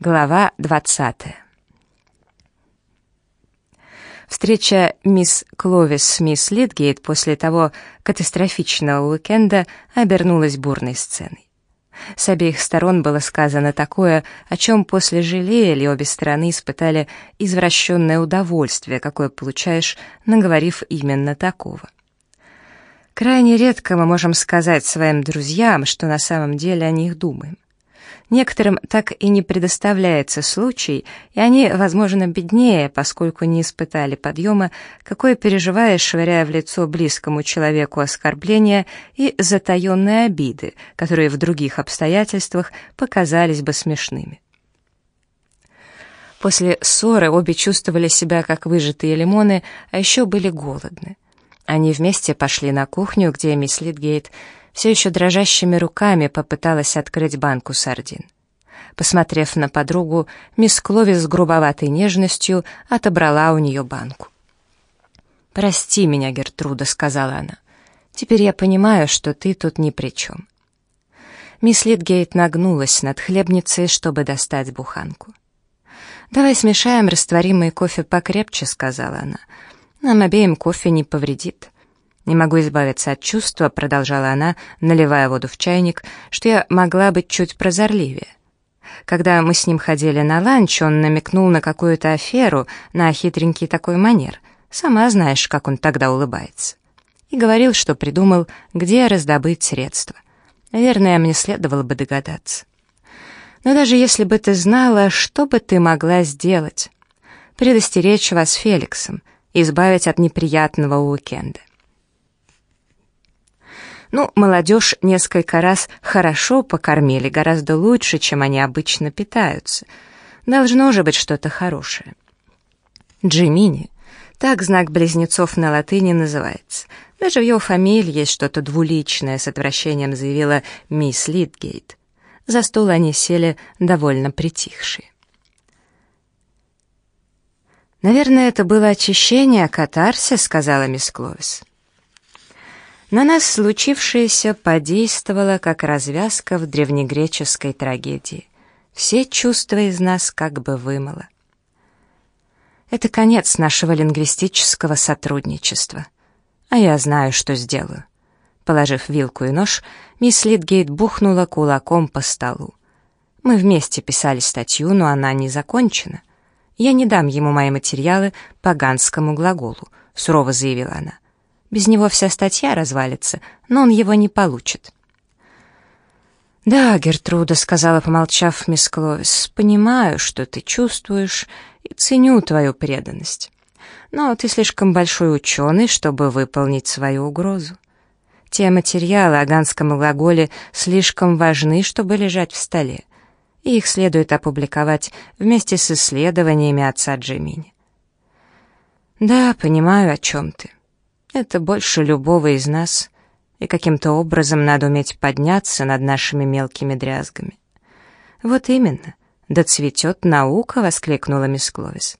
Глава 20. Встреча мисс Кловис с мисс Литгейт после того катастрофичного уикенда обернулась бурной сценой. С обеих сторон было сказано такое, о чем после жалели, обе стороны испытали извращенное удовольствие, какое получаешь, наговорив именно такого. Крайне редко мы можем сказать своим друзьям, что на самом деле о них думаем. Некоторым так и не предоставляется случай, и они, возможно, беднее, поскольку не испытали подъема, какое переживаешь, швыряя в лицо близкому человеку оскорбления и затаенные обиды, которые в других обстоятельствах показались бы смешными. После ссоры обе чувствовали себя как выжатые лимоны, а еще были голодны. Они вместе пошли на кухню, где мисс Литгейт все еще дрожащими руками попыталась открыть банку сардин. Посмотрев на подругу, мисс Кловис с грубоватой нежностью отобрала у нее банку. «Прости меня, Гертруда», — сказала она. «Теперь я понимаю, что ты тут ни при чем». Мисс Литгейт нагнулась над хлебницей, чтобы достать буханку. «Давай смешаем растворимый кофе покрепче», — сказала она. «Нам обеим кофе не повредит». «Не могу избавиться от чувства», — продолжала она, наливая воду в чайник, «что я могла быть чуть прозорливее. Когда мы с ним ходили на ланч, он намекнул на какую-то аферу, на хитренький такой манер. Сама знаешь, как он тогда улыбается. И говорил, что придумал, где раздобыть средства. Наверное, мне следовало бы догадаться. Но даже если бы ты знала, что бы ты могла сделать? Предостеречь вас Феликсом, избавить от неприятного уикенда. Ну, молодежь несколько раз хорошо покормили, гораздо лучше, чем они обычно питаются. Должно же быть что-то хорошее. Джимини. Так знак близнецов на латыни называется. Даже в его фамилии есть что-то двуличное, с отвращением заявила мисс Литгейт. За стол они сели довольно притихшие. «Наверное, это было очищение, катарсис», — сказала мисс Кловис. На нас случившееся подействовало как развязка в древнегреческой трагедии. Все чувства из нас как бы вымыло. Это конец нашего лингвистического сотрудничества. А я знаю, что сделаю. Положив вилку и нож, мисс Литгейт бухнула кулаком по столу. Мы вместе писали статью, но она не закончена. Я не дам ему мои материалы по ганскому глаголу, сурово заявила она. Без него вся статья развалится, но он его не получит. «Да, Гертруда», — сказала, помолчав мисс Кловис, — «понимаю, что ты чувствуешь, и ценю твою преданность. Но ты слишком большой ученый, чтобы выполнить свою угрозу. Те материалы о ганском глаголе слишком важны, чтобы лежать в столе, и их следует опубликовать вместе с исследованиями отца Джимини». «Да, понимаю, о чем ты». Это больше любого из нас, и каким-то образом надо уметь подняться над нашими мелкими дрязгами. Вот именно, да цветет наука, воскликнула мисс Кловис.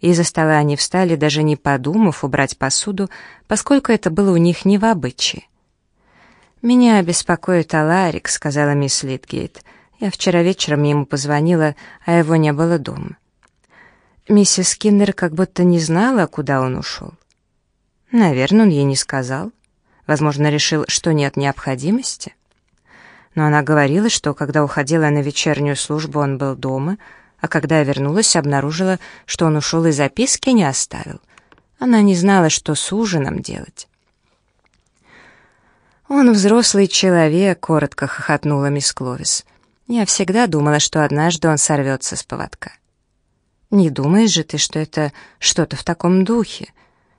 Из-за стола они встали, даже не подумав убрать посуду, поскольку это было у них не в обычае. «Меня беспокоит Аларик», — сказала мисс Литгейт. «Я вчера вечером ему позвонила, а его не было дома». Миссис Киннер как будто не знала, куда он ушел. Наверное, он ей не сказал. Возможно, решил, что нет необходимости. Но она говорила, что когда уходила на вечернюю службу, он был дома, а когда я вернулась, обнаружила, что он ушел и записки не оставил. Она не знала, что с ужином делать. «Он взрослый человек», — коротко хохотнула мисс Кловис. «Я всегда думала, что однажды он сорвется с поводка». «Не думаешь же ты, что это что-то в таком духе?»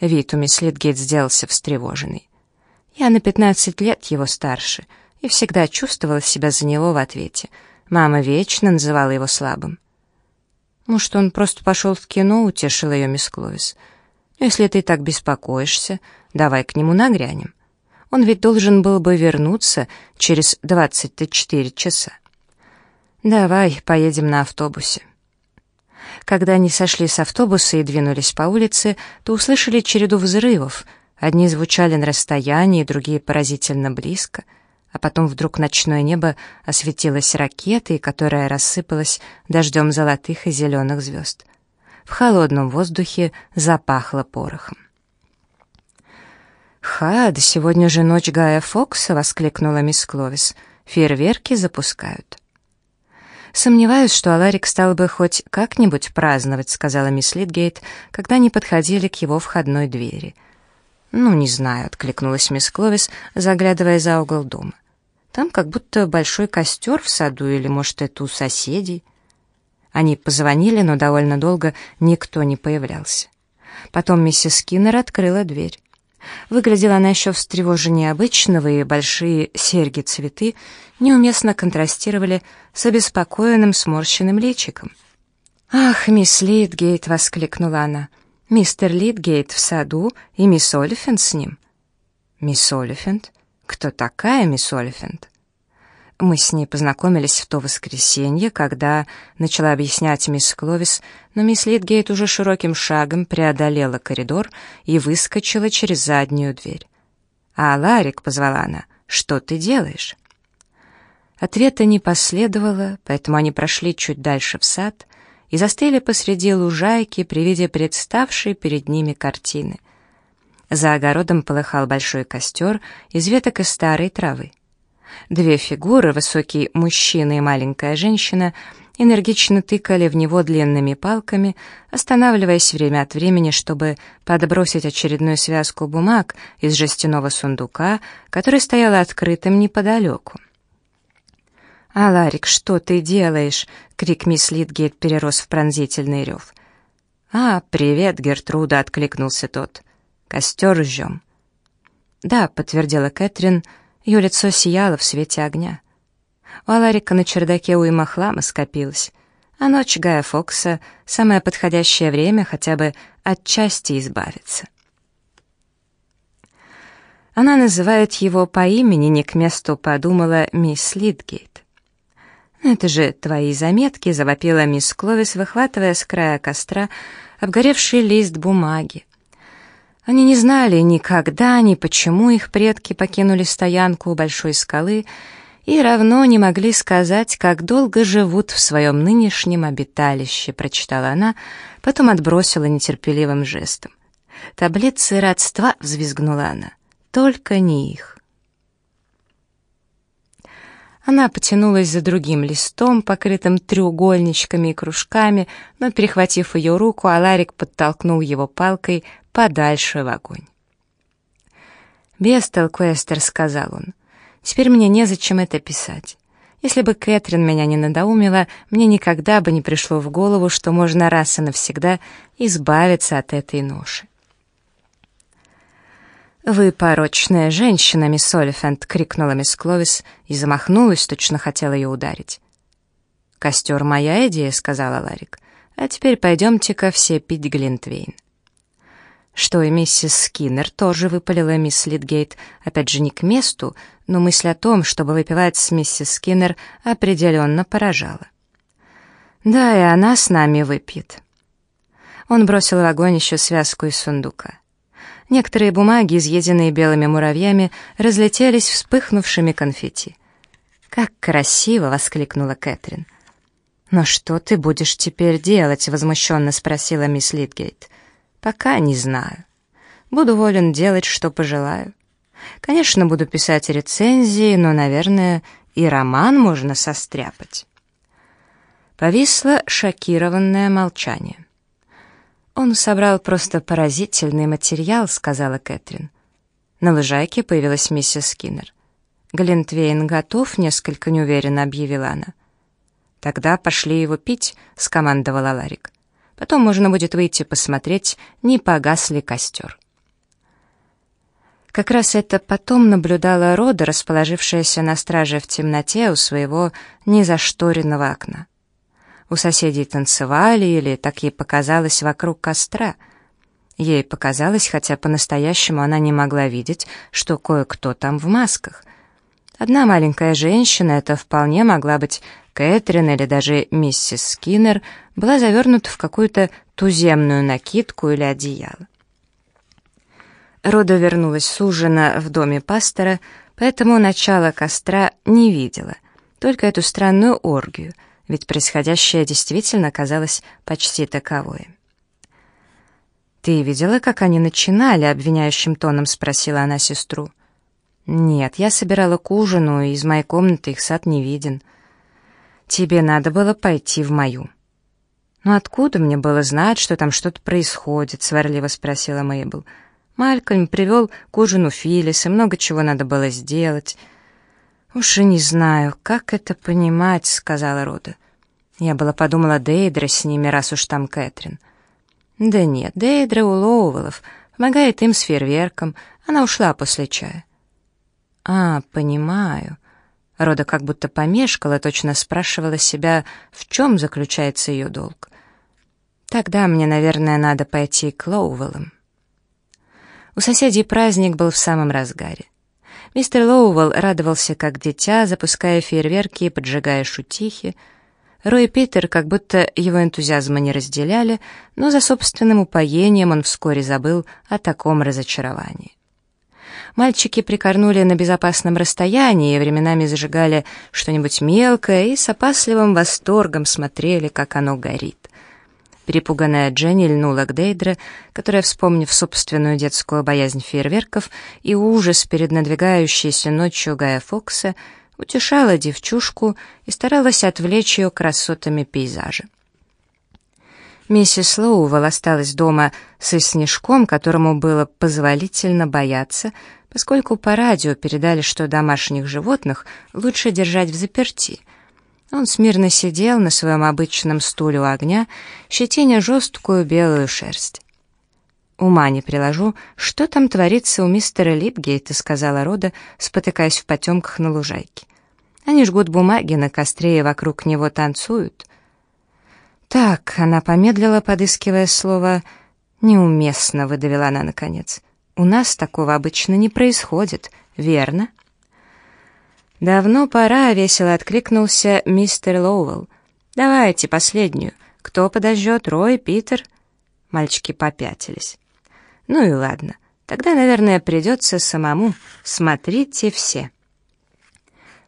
Вид у мисс Литгейт сделался встревоженный. Я на пятнадцать лет его старше и всегда чувствовала себя за него в ответе. Мама вечно называла его слабым. «Может, он просто пошел в кино?» — утешила ее мисс Кловис. «Если ты так беспокоишься, давай к нему нагрянем. Он ведь должен был бы вернуться через двадцать четыре часа. Давай, поедем на автобусе». Когда они сошли с автобуса и двинулись по улице, то услышали череду взрывов. Одни звучали на расстоянии, другие поразительно близко. а потом вдруг ночное небо осветилось ракетой, которая рассыпалась дождем золотых и зеленых звезд. В холодном воздухе запахло порохом. «Ха, да сегодня же ночь Гая Фокса!» — воскликнула мисс Кловис. «Фейерверки запускают». «Сомневаюсь, что Аларик стал бы хоть как-нибудь праздновать», — сказала мисс Литгейт, когда они подходили к его входной двери. «Ну, не знаю», — откликнулась мисс Кловис, заглядывая за угол дома. «Там как будто большой костер в саду, или, может, это у соседей». Они позвонили, но довольно долго никто не появлялся. Потом миссис Скиннер открыла дверь. Выглядела она еще встревоженнее обычного, и большие серьги-цветы неуместно контрастировали с обеспокоенным сморщенным личиком. «Ах, мисс Литгейт!» — воскликнула она. «Мистер Литгейт в саду, и мисс Олифент с ним». «Мисс Олифент? Кто такая мисс Олифент?» Мы с ней познакомились в то воскресенье, когда начала объяснять мисс Кловис, но мисс Литгейт уже широким шагом преодолела коридор и выскочила через заднюю дверь. «А, Ларик», — позвала она, — «что ты делаешь?» Ответа не последовало, поэтому они прошли чуть дальше в сад и застыли посреди лужайки при виде представшей перед ними картины. За огородом полыхал большой костер из веток и старой травы. Две фигуры, высокий мужчина и маленькая женщина, энергично тыкали в него длинными палками, останавливаясь время от времени, чтобы подбросить очередную связку бумаг из жестяного сундука, который стоял открытым неподалеку. «А, Ларик, что ты делаешь?» — крик мисс Литгейт перерос в пронзительный рев. «А, привет, Гертруда!» — откликнулся тот. «Костер жжем». «Да», — подтвердила Кэтрин, — ее лицо сияло в свете огня. У Аларика на чердаке уйма хлама скопилась, а ночь Гая Фокса — самое подходящее время хотя бы отчасти избавиться. Она называет его по имени, не к месту подумала мисс Литгейт. «Это же твои заметки», — завопила мисс Кловис, выхватывая с края костра обгоревший лист бумаги. Они не знали никогда, ни почему их предки покинули стоянку у большой скалы и равно не могли сказать, как долго живут в своем нынешнем обиталище, прочитала она, потом отбросила нетерпеливым жестом. «Таблицы родства», — взвизгнула она, — «только не их». Она потянулась за другим листом, покрытым треугольничками и кружками, но, перехватив ее руку, Аларик подтолкнул его палкой подальше в огонь. «Бестолку, Эстер», — сказал он, — «теперь мне незачем это писать. Если бы Кэтрин меня не надоумила, мне никогда бы не пришло в голову, что можно раз и навсегда избавиться от этой ноши». «Вы порочная женщина, мисс Олифант!» — крикнула мисс Кловис и замахнулась, точно хотела ее ударить. «Костер — моя идея», — сказала Ларик. «А теперь пойдемте-ка все пить Глинтвейн». Что и миссис Скиннер тоже выпалила мисс Литгейт, опять же не к месту, но мысль о том, чтобы выпивать с миссис Скиннер, определенно поражала. «Да, и она с нами выпьет». Он бросил в огонь еще связку из сундука. Некоторые бумаги, изъеденные белыми муравьями, разлетелись вспыхнувшими конфетти. «Как красиво!» — воскликнула Кэтрин. «Но что ты будешь теперь делать?» — возмущенно спросила мисс Литгейт. «Пока не знаю. Буду волен делать, что пожелаю. Конечно, буду писать рецензии, но, наверное, и роман можно состряпать». Повисло шокированное молчание. «Он собрал просто поразительный материал», — сказала Кэтрин. На лужайке появилась миссис Скиннер. «Глинтвейн готов?» — несколько неуверенно объявила она. «Тогда пошли его пить», — скомандовала Ларик. «Потом можно будет выйти посмотреть, не погас ли костер». Как раз это потом наблюдала Рода, расположившаяся на страже в темноте у своего незашторенного окна. У соседей танцевали или, так ей показалось, вокруг костра. Ей показалось, хотя по-настоящему она не могла видеть, что кое-кто там в масках. Одна маленькая женщина, это вполне могла быть Кэтрин или даже миссис Скиннер, была завернута в какую-то туземную накидку или одеяло. Рода вернулась с ужина в доме пастора, поэтому начало костра не видела, только эту странную оргию, ведь происходящее действительно казалось почти таковой. «Ты видела, как они начинали?» — обвиняющим тоном спросила она сестру. «Нет, я собирала к ужину, и из моей комнаты их сад не виден. Тебе надо было пойти в мою». «Ну откуда мне было знать, что там что-то происходит?» — сварливо спросила Мейбл. «Малькольм привел к ужину Филлис, и много чего надо было сделать». «Уж и не знаю, как это понимать», — сказала Рода. Я была подумала Дейдра с ними, раз уж там Кэтрин. Да нет, Дейдра у Лоуэллов, помогает им с фейерверком, она ушла после чая. А, понимаю. Рода как будто помешкала, точно спрашивала себя, в чем заключается ее долг. Тогда мне, наверное, надо пойти к Лоуэллам. У соседей праздник был в самом разгаре. Мистер Лоуэлл радовался как дитя, запуская фейерверки и поджигая шутихи, Рой и Питер как будто его энтузиазма не разделяли, но за собственным упоением он вскоре забыл о таком разочаровании. Мальчики прикорнули на безопасном расстоянии, временами зажигали что-нибудь мелкое и с опасливым восторгом смотрели, как оно горит. Перепуганная Дженни льнула к Дейдре, которая, вспомнив собственную детскую боязнь фейерверков и ужас перед надвигающейся ночью Гая Фокса, утешала девчушку и старалась отвлечь ее красотами пейзажа. Миссис Лоувелл осталась дома со снежком, которому было позволительно бояться, поскольку по радио передали, что домашних животных лучше держать в заперти. Он смирно сидел на своем обычном стуле у огня, щетиня жесткую белую шерсть. «Ума не приложу, что там творится у мистера Липгейта», — сказала Рода, спотыкаясь в потемках на лужайке. Они жгут бумаги на костре и вокруг него танцуют. Так, она помедлила, подыскивая слово «неуместно», выдавила она наконец. «У нас такого обычно не происходит, верно?» «Давно пора», — весело откликнулся мистер Лоуэлл. «Давайте последнюю. Кто подожжет, Рой, Питер?» Мальчики попятились. «Ну и ладно. Тогда, наверное, придется самому. Смотрите все».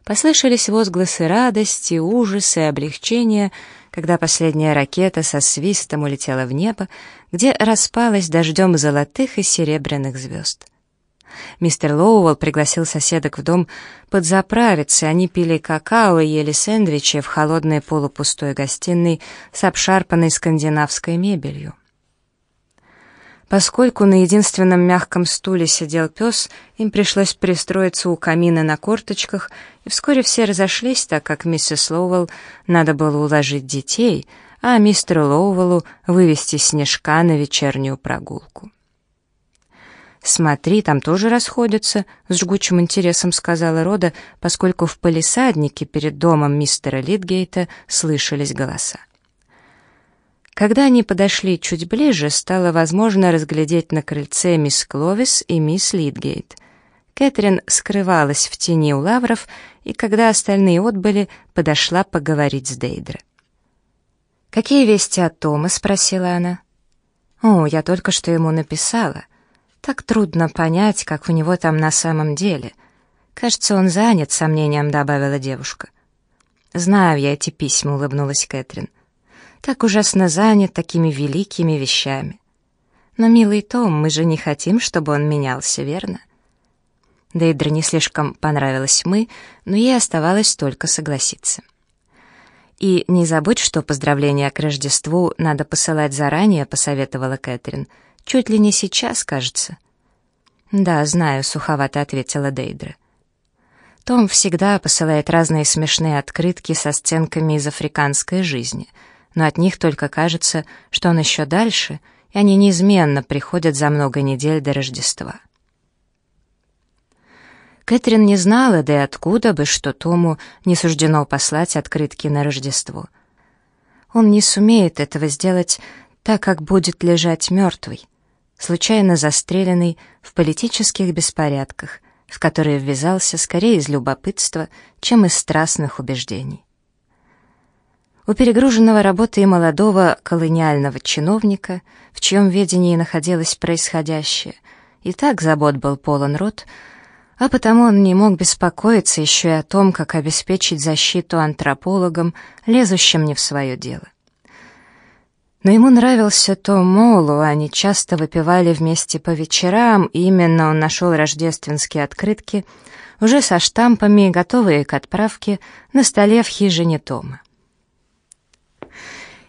Послышались возгласы радости, ужаса облегчения, когда последняя ракета со свистом улетела в небо, где распалась дождем золотых и серебряных звезд. Мистер Лоуэлл пригласил соседок в дом подзаправиться, они пили какао и ели сэндвичи в холодной полупустой гостиной с обшарпанной скандинавской мебелью. Поскольку на единственном мягком стуле сидел пес, им пришлось пристроиться у камина на корточках, и вскоре все разошлись, так как миссис Лоуэлл надо было уложить детей, а мистеру Лоуэллу вывести снежка на вечернюю прогулку. «Смотри, там тоже расходятся», — с жгучим интересом сказала Рода, поскольку в палисаднике перед домом мистера Литгейта слышались голоса. Когда они подошли чуть ближе, стало возможно разглядеть на крыльце мисс Кловис и мисс Литгейт. Кэтрин скрывалась в тени у лавров, и когда остальные отбыли, подошла поговорить с Дейдре. «Какие вести от Тома?» — спросила она. «О, я только что ему написала. Так трудно понять, как у него там на самом деле. Кажется, он занят, сомнением добавила девушка. «Знаю я эти письма», — улыбнулась Кэтрин так ужасно занят такими великими вещами. Но, милый Том, мы же не хотим, чтобы он менялся, верно? Дейдре не слишком понравилось «мы», но ей оставалось только согласиться. «И не забудь, что поздравления к Рождеству надо посылать заранее», — посоветовала Кэтрин. «Чуть ли не сейчас, кажется». «Да, знаю», — суховато ответила Дейдре. Том всегда посылает разные смешные открытки со сценками из африканской жизни — но от них только кажется, что он еще дальше, и они неизменно приходят за много недель до Рождества. Кэтрин не знала, да и откуда бы, что Тому не суждено послать открытки на Рождество. Он не сумеет этого сделать, так как будет лежать мертвый, случайно застреленный в политических беспорядках, в которые ввязался скорее из любопытства, чем из страстных убеждений. У перегруженного работой молодого колониального чиновника, в чьем ведении находилось происходящее, и так забот был полон рот, а потому он не мог беспокоиться еще и о том, как обеспечить защиту антропологам, лезущим не в свое дело. Но ему нравился Том Молу, они часто выпивали вместе по вечерам, и именно он нашел рождественские открытки, уже со штампами, готовые к отправке, на столе в хижине Тома.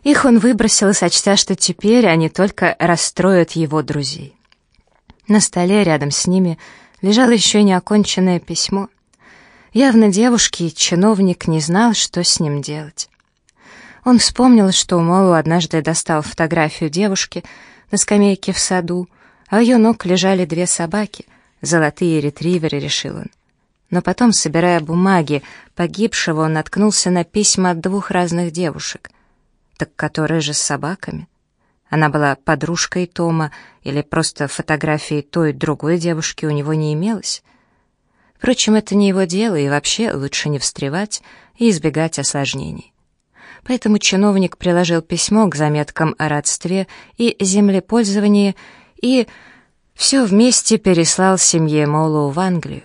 Их он выбросил, сочтя, что теперь они только расстроят его друзей. На столе рядом с ними лежало еще неоконченное письмо. Явно девушки и чиновник не знал, что с ним делать. Он вспомнил, что Молу однажды достал фотографию девушки на скамейке в саду, а у ее ног лежали две собаки, золотые ретриверы, решил он. Но потом, собирая бумаги погибшего, он наткнулся на письма от двух разных девушек. Так которые же с собаками? Она была подружкой Тома или просто фотографией той другой девушки у него не имелось? Впрочем, это не его дело, и вообще лучше не встревать и избегать осложнений. Поэтому чиновник приложил письмо к заметкам о родстве и землепользовании и все вместе переслал семье Молу в Англию.